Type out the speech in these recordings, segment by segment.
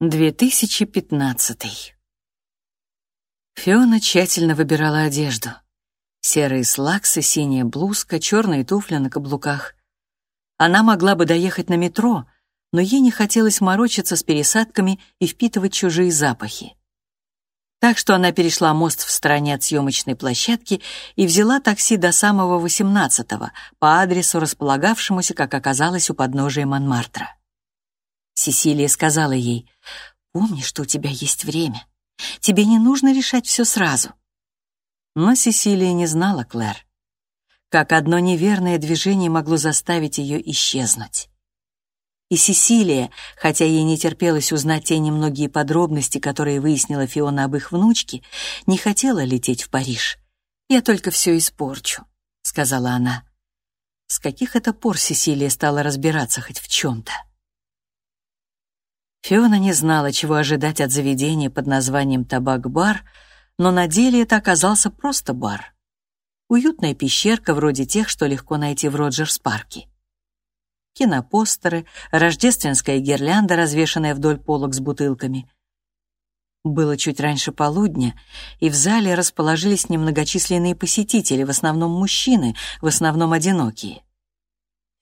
2015. Фиона тщательно выбирала одежду. Серые слаксы, синяя блузка, черные туфли на каблуках. Она могла бы доехать на метро, но ей не хотелось морочиться с пересадками и впитывать чужие запахи. Так что она перешла мост в стороне от съемочной площадки и взяла такси до самого 18-го по адресу, располагавшемуся, как оказалось, у подножия Монмартра. Сесилия сказала ей, «Помни, что у тебя есть время. Тебе не нужно решать все сразу». Но Сесилия не знала Клэр. Как одно неверное движение могло заставить ее исчезнуть. И Сесилия, хотя ей не терпелось узнать те немногие подробности, которые выяснила Фиона об их внучке, не хотела лететь в Париж. «Я только все испорчу», — сказала она. С каких это пор Сесилия стала разбираться хоть в чем-то? Фиона не знала, чего ожидать от заведения под названием «Табак-бар», но на деле это оказался просто бар. Уютная пещерка вроде тех, что легко найти в Роджерс-парке. Кинопостеры, рождественская гирлянда, развешанная вдоль полок с бутылками. Было чуть раньше полудня, и в зале расположились немногочисленные посетители, в основном мужчины, в основном одинокие.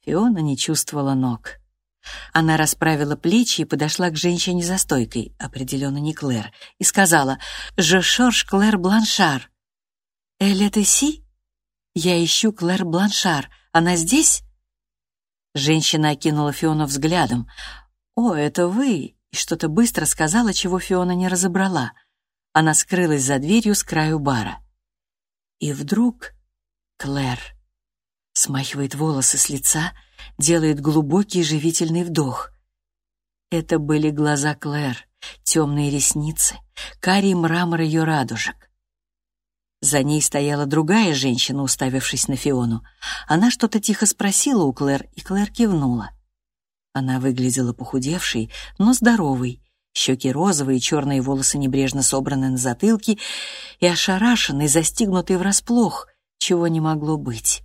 Фиона не чувствовала ног. Она расправила плечи и подошла к женщине за стойкой, определенно не Клэр, и сказала «Je cherche Клэр Бланшар». «Elle est ici?» «Я ищу Клэр Бланшар. Она здесь?» Женщина окинула Фиона взглядом. «О, это вы!» и что-то быстро сказала, чего Фиона не разобрала. Она скрылась за дверью с краю бара. И вдруг Клэр смахивает волосы с лица, делает глубокий живительный вдох. Это были глаза Клэр, темные ресницы, карий мрамор ее радужек. За ней стояла другая женщина, уставившись на Фиону. Она что-то тихо спросила у Клэр, и Клэр кивнула. Она выглядела похудевшей, но здоровой, щеки розовые, черные волосы небрежно собраны на затылке и ошарашенной, застигнутой врасплох, чего не могло быть.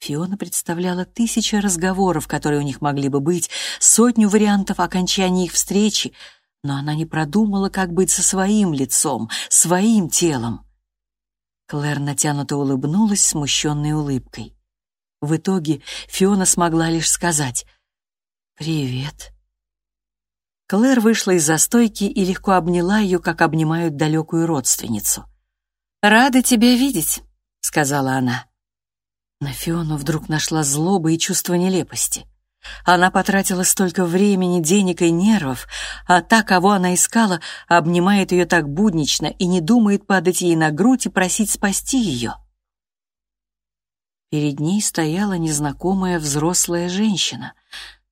Фиона представляла тысячи разговоров, которые у них могли бы быть, сотню вариантов окончания их встречи, но она не продумала, как быть со своим лицом, своим телом. Клэр натянуто улыбнулась смущенной улыбкой. В итоге Фиона смогла лишь сказать «Привет». Клэр вышла из застойки и легко обняла ее, как обнимают далекую родственницу. «Рада тебя видеть», — сказала она. На Фиону вдруг нашла злоба и чувство нелепости. Она потратила столько времени, денег и нервов, а та, кого она искала, обнимает ее так буднично и не думает падать ей на грудь и просить спасти ее. Перед ней стояла незнакомая взрослая женщина,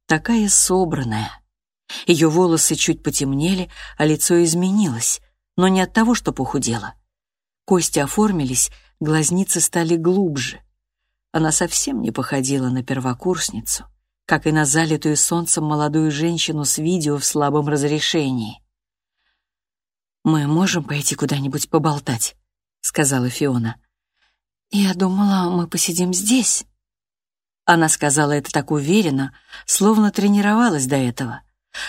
такая собранная. Ее волосы чуть потемнели, а лицо изменилось, но не от того, что похудела. Кости оформились, глазницы стали глубже. Она совсем не походила на первокурсницу, как и на залитую солнцем молодую женщину с видео в слабом разрешении. «Мы можем пойти куда-нибудь поболтать», — сказала Фиона. «Я думала, мы посидим здесь». Она сказала это так уверенно, словно тренировалась до этого,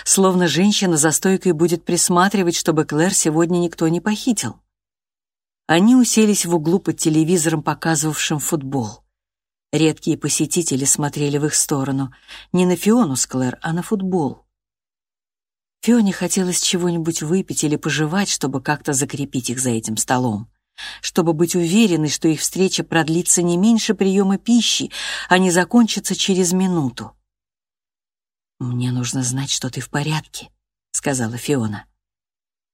словно женщина за стойкой будет присматривать, чтобы Клэр сегодня никто не похитил. Они уселись в углу под телевизором, показывавшим футбол. Редкие посетители смотрели в их сторону, не на Фиону с Клэр, а на футбол. Фионе хотелось чего-нибудь выпить или пожевать, чтобы как-то закрепить их за этим столом, чтобы быть уверенной, что их встреча продлится не меньше приема пищи, а не закончится через минуту. «Мне нужно знать, что ты в порядке», — сказала Фиона.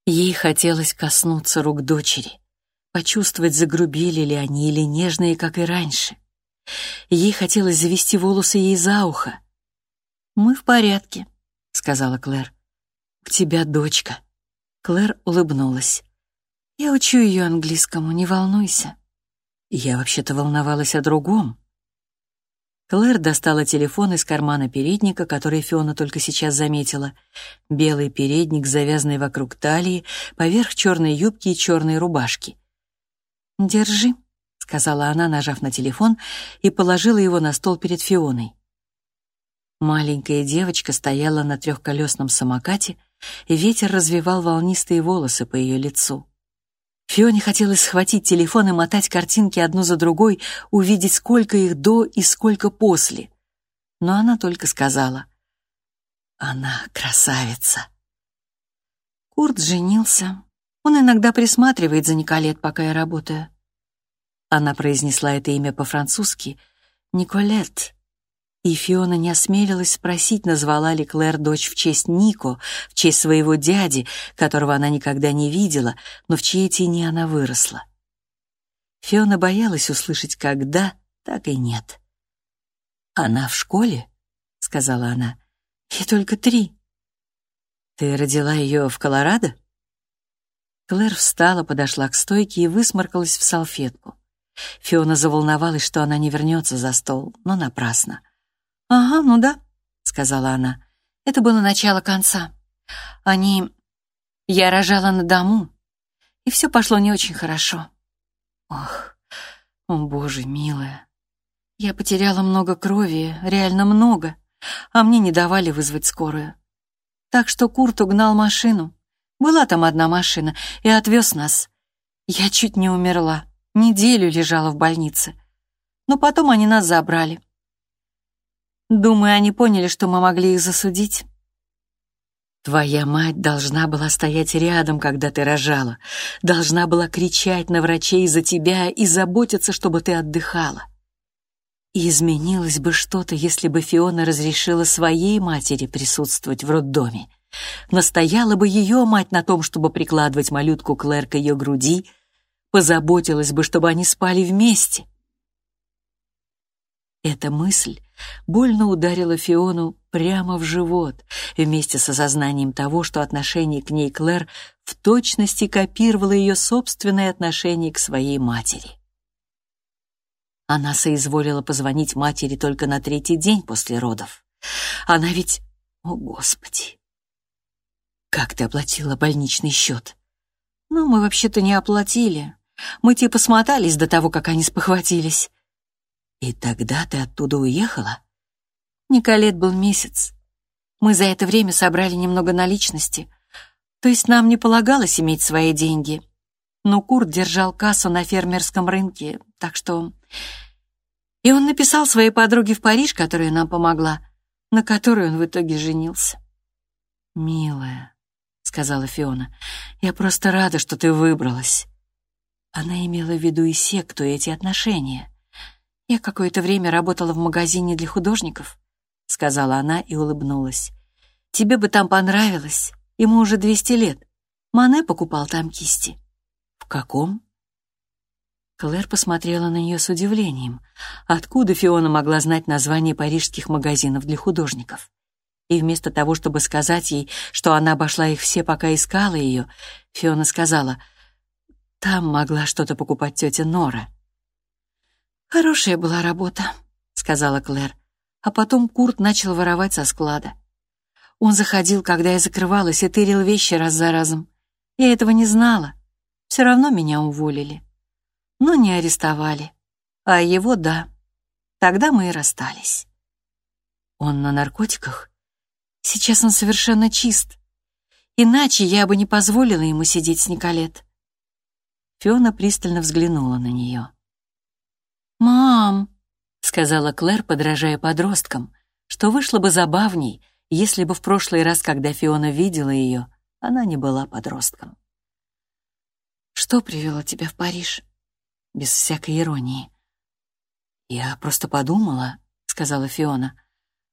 Ей хотелось коснуться рук дочери, почувствовать, загрубели ли они или нежные, как и раньше. Ей хотелось завести волосы ей за ухо. «Мы в порядке», — сказала Клэр. «У тебя дочка». Клэр улыбнулась. «Я учу ее английскому, не волнуйся». Я вообще-то волновалась о другом. Клэр достала телефон из кармана передника, который Фиона только сейчас заметила. Белый передник, завязанный вокруг талии, поверх черной юбки и черной рубашки. «Держи», сказала она, нажав на телефон, и положила его на стол перед Фионой. Маленькая девочка стояла на трехколесном самокате, и ветер развивал волнистые волосы по ее лицу. Фионе хотелось схватить телефон и мотать картинки одну за другой, увидеть, сколько их до и сколько после. Но она только сказала «Она красавица». Курт женился. Он иногда присматривает за Николет, пока я работаю. Она произнесла это имя по-французски «Николет». И Фиона не осмелилась спросить, назвала ли Клэр дочь в честь Нико, в честь своего дяди, которого она никогда не видела, но в чьей тени она выросла. Фиона боялась услышать как «да», так и «нет». «Она в школе?» — сказала она. «Ей только три». «Ты родила ее в Колорадо?» Клэр встала, подошла к стойке и высморкалась в салфетку. Фиона заволновалась, что она не вернется за стол, но напрасно. «Ага, ну да», — сказала она. «Это было начало конца. Они... Я рожала на дому, и все пошло не очень хорошо. Ох, о боже, милая. Я потеряла много крови, реально много, а мне не давали вызвать скорую. Так что Курт угнал машину. Была там одна машина и отвез нас. Я чуть не умерла, неделю лежала в больнице. Но потом они нас забрали. Думаю, они поняли, что мы могли их засудить. Твоя мать должна была стоять рядом, когда ты рожала, должна была кричать на врачей за тебя и заботиться, чтобы ты отдыхала. И изменилось бы что-то, если бы Фиона разрешила своей матери присутствовать в роддоме. Настояла бы ее мать на том, чтобы прикладывать малютку Клэр к ее груди, позаботилась бы, чтобы они спали вместе. Эта мысль больно ударила Фиону прямо в живот, вместе с осознанием того, что отношение к ней Клэр в точности копировало ее собственное отношение к своей матери. Она соизволила позвонить матери только на третий день после родов. Она ведь... О, Господи! Как ты оплатила больничный счет? Ну, мы вообще-то не оплатили. Мы типа смотались до того, как они спохватились. И тогда ты оттуда уехала? Николет был месяц. Мы за это время собрали немного наличности. То есть нам не полагалось иметь свои деньги. Но Курт держал кассу на фермерском рынке, так что... И он написал своей подруге в Париж, которая нам помогла, на которой он в итоге женился. «Милая», — сказала Фиона, — «я просто рада, что ты выбралась». Она имела в виду и секту, и эти отношения. «Я какое-то время работала в магазине для художников», — сказала она и улыбнулась. «Тебе бы там понравилось. Ему уже 200 лет. Мане покупал там кисти». «В каком?» Клэр посмотрела на нее с удивлением. Откуда Фиона могла знать название парижских магазинов для художников? И вместо того, чтобы сказать ей, что она обошла их все, пока искала ее, Фиона сказала, «Там могла что-то покупать тетя Нора». «Хорошая была работа», — сказала Клэр. А потом Курт начал воровать со склада. Он заходил, когда я закрывалась, и тырил вещи раз за разом. Я этого не знала. Все равно меня уволили. Но не арестовали. А его — да. Тогда мы и расстались. Он на наркотиках? Сейчас он совершенно чист. Иначе я бы не позволила ему сидеть с Николет. Фиона пристально взглянула на нее. «Мам», — сказала Клэр, подражая подросткам, что вышло бы забавней, если бы в прошлый раз, когда Фиона видела ее, она не была подростком. «Что привело тебя в Париж?» Без всякой иронии. «Я просто подумала», — сказала Фиона,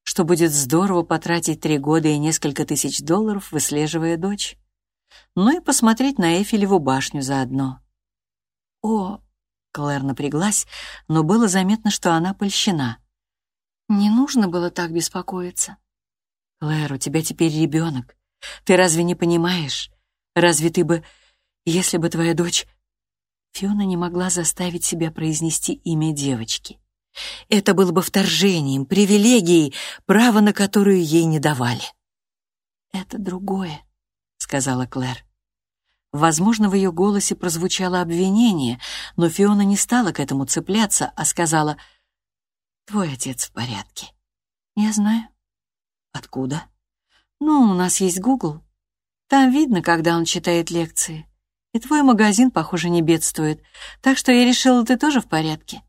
«что будет здорово потратить три года и несколько тысяч долларов, выслеживая дочь. Ну и посмотреть на Эйфелеву башню заодно». «О, Клэр напряглась, но было заметно, что она польщена. «Не нужно было так беспокоиться». «Клэр, у тебя теперь ребенок. Ты разве не понимаешь? Разве ты бы... Если бы твоя дочь...» Фиона не могла заставить себя произнести имя девочки. Это было бы вторжением, привилегией, право на которую ей не давали. «Это другое», — сказала Клэр. Возможно, в ее голосе прозвучало обвинение, но Фиона не стала к этому цепляться, а сказала, «Твой отец в порядке». «Я знаю». «Откуда?» «Ну, у нас есть Гугл». Там видно, когда он читает лекции. И твой магазин, похоже, не бедствует. Так что я решила, ты тоже в порядке.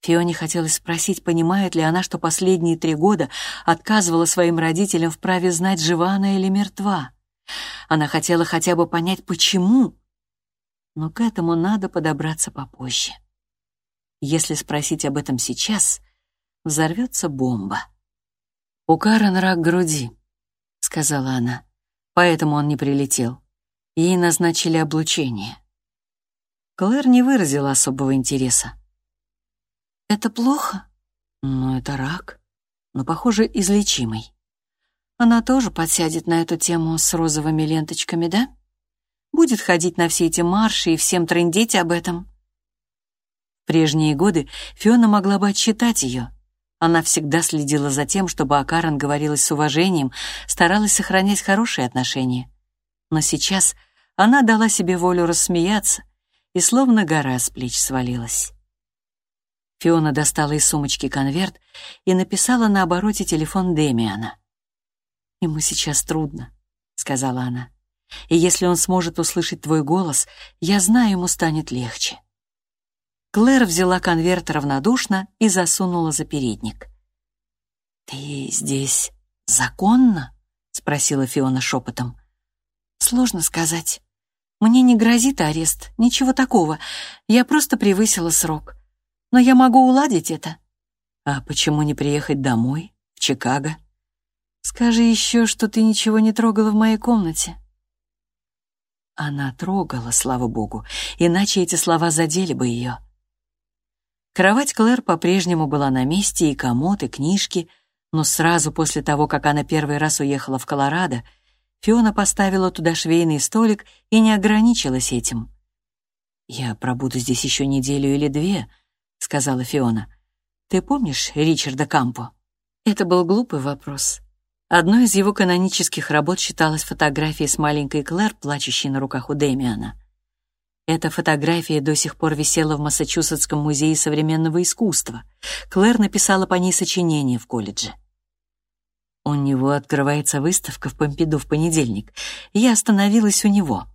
Фионе хотелось спросить, понимает ли она, что последние три года отказывала своим родителям в праве знать, жива она или мертва. Она хотела хотя бы понять, почему. Но к этому надо подобраться попозже. Если спросить об этом сейчас, взорвется бомба. «У Карен рак груди», — сказала она. «Поэтому он не прилетел. Ей назначили облучение». Клэр не выразила особого интереса. Это плохо? Ну, это рак, но, похоже, излечимый. Она тоже подсядет на эту тему с розовыми ленточками, да? Будет ходить на все эти марши и всем трындеть об этом. В прежние годы Фиона могла бы отчитать ее. Она всегда следила за тем, чтобы о Карен говорилось с уважением, старалась сохранять хорошие отношения. Но сейчас она дала себе волю рассмеяться, и словно гора с плеч свалилась. Фиона достала из сумочки конверт и написала на обороте телефон Демиана. «Ему сейчас трудно», — сказала она. «И если он сможет услышать твой голос, я знаю, ему станет легче». Клэр взяла конверт равнодушно и засунула за передник. «Ты здесь законно?» — спросила Фиона шепотом. «Сложно сказать. Мне не грозит арест, ничего такого. Я просто превысила срок но я могу уладить это. А почему не приехать домой, в Чикаго? Скажи еще, что ты ничего не трогала в моей комнате. Она трогала, слава богу, иначе эти слова задели бы ее. Кровать Клэр по-прежнему была на месте, и комод, и книжки, но сразу после того, как она первый раз уехала в Колорадо, Фиона поставила туда швейный столик и не ограничилась этим. «Я пробуду здесь еще неделю или две», сказала Фиона. «Ты помнишь Ричарда Кампо?» Это был глупый вопрос. Одной из его канонических работ считалась фотография с маленькой Клэр, плачущей на руках у Дэмиана. Эта фотография до сих пор висела в Массачусетском музее современного искусства. Клэр написала по ней сочинение в колледже. У него открывается выставка в Помпиду в понедельник. Я остановилась у него.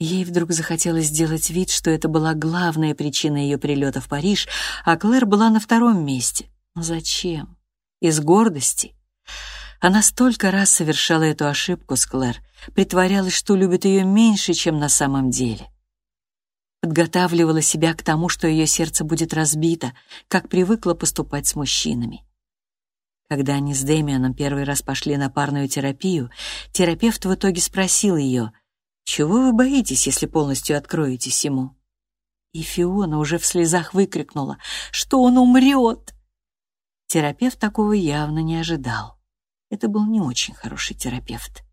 Ей вдруг захотелось сделать вид, что это была главная причина ее прилета в Париж, а Клэр была на втором месте. Но зачем? Из гордости? Она столько раз совершала эту ошибку с Клэр, притворялась, что любит ее меньше, чем на самом деле. Подготавливала себя к тому, что ее сердце будет разбито, как привыкла поступать с мужчинами. Когда они с Дэмианом первый раз пошли на парную терапию, терапевт в итоге спросил ее — чего вы боитесь, если полностью откроетесь ему? И Фиона уже в слезах выкрикнула, что он умрет. Терапевт такого явно не ожидал. Это был не очень хороший терапевт.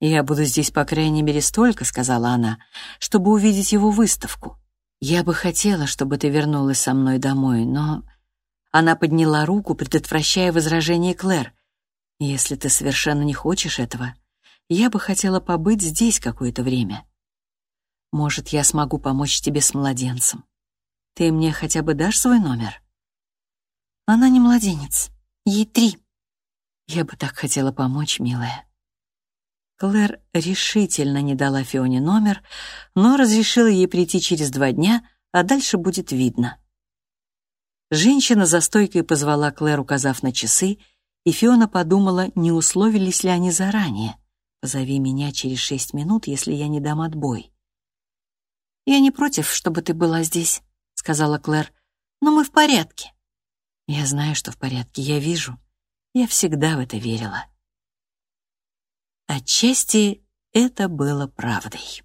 «Я буду здесь, по крайней мере, столько», — сказала она, «чтобы увидеть его выставку. Я бы хотела, чтобы ты вернулась со мной домой, но...» Она подняла руку, предотвращая возражение Клэр. «Если ты совершенно не хочешь этого, я бы хотела побыть здесь какое-то время. Может, я смогу помочь тебе с младенцем. Ты мне хотя бы дашь свой номер? Она не младенец, ей три. Я бы так хотела помочь, милая. Клэр решительно не дала Фионе номер, но разрешила ей прийти через два дня, а дальше будет видно. Женщина за стойкой позвала Клэр, указав на часы, и Фиона подумала, не условились ли они заранее. Позови меня через шесть минут, если я не дам отбой. «Я не против, чтобы ты была здесь», — сказала Клэр, «но мы в порядке». «Я знаю, что в порядке, я вижу. Я всегда в это верила». Отчасти это было правдой.